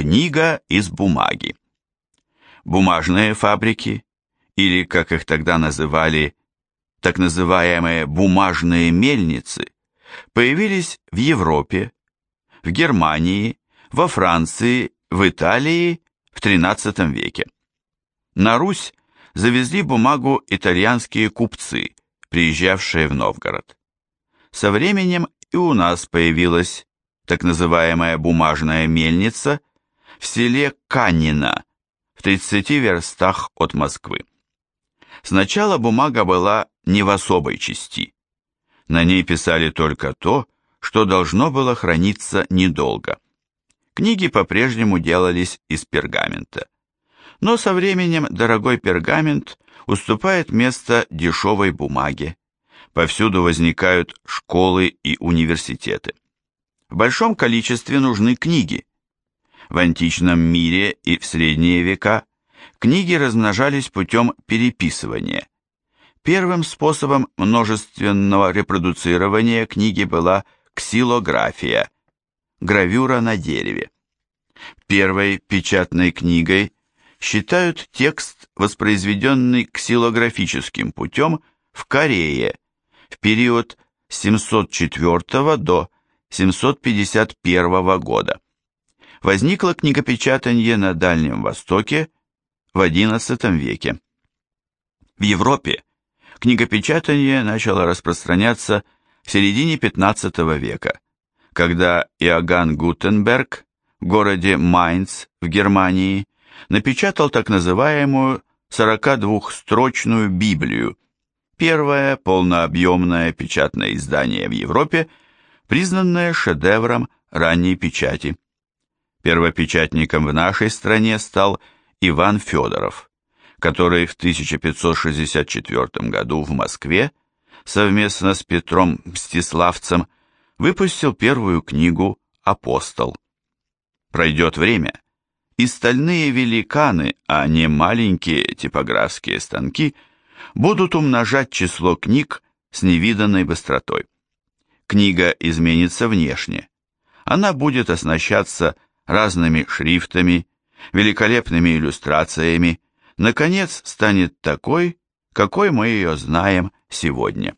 Книга из бумаги. Бумажные фабрики, или, как их тогда называли, так называемые бумажные мельницы, появились в Европе, в Германии, во Франции, в Италии в XIII веке. На Русь завезли бумагу итальянские купцы, приезжавшие в Новгород. Со временем и у нас появилась так называемая бумажная мельница в селе Канина в 30 верстах от Москвы. Сначала бумага была не в особой части. На ней писали только то, что должно было храниться недолго. Книги по-прежнему делались из пергамента. Но со временем дорогой пергамент уступает место дешевой бумаге. Повсюду возникают школы и университеты. В большом количестве нужны книги. В античном мире и в средние века книги размножались путем переписывания. Первым способом множественного репродуцирования книги была ксилография, гравюра на дереве. Первой печатной книгой считают текст, воспроизведенный ксилографическим путем в Корее в период с 704 до 751 года. Возникло книгопечатание на Дальнем Востоке в XI веке. В Европе книгопечатание начало распространяться в середине XV века, когда Иоганн Гутенберг в городе Майнц в Германии напечатал так называемую 42-строчную Библию, первое полнообъемное печатное издание в Европе, признанное шедевром ранней печати. Первопечатником в нашей стране стал Иван Федоров, который в 1564 году в Москве совместно с Петром Мстиславцем выпустил первую книгу «Апостол». Пройдет время, и стальные великаны, а не маленькие типографские станки, будут умножать число книг с невиданной быстротой. Книга изменится внешне. Она будет оснащаться разными шрифтами, великолепными иллюстрациями, наконец станет такой, какой мы ее знаем сегодня.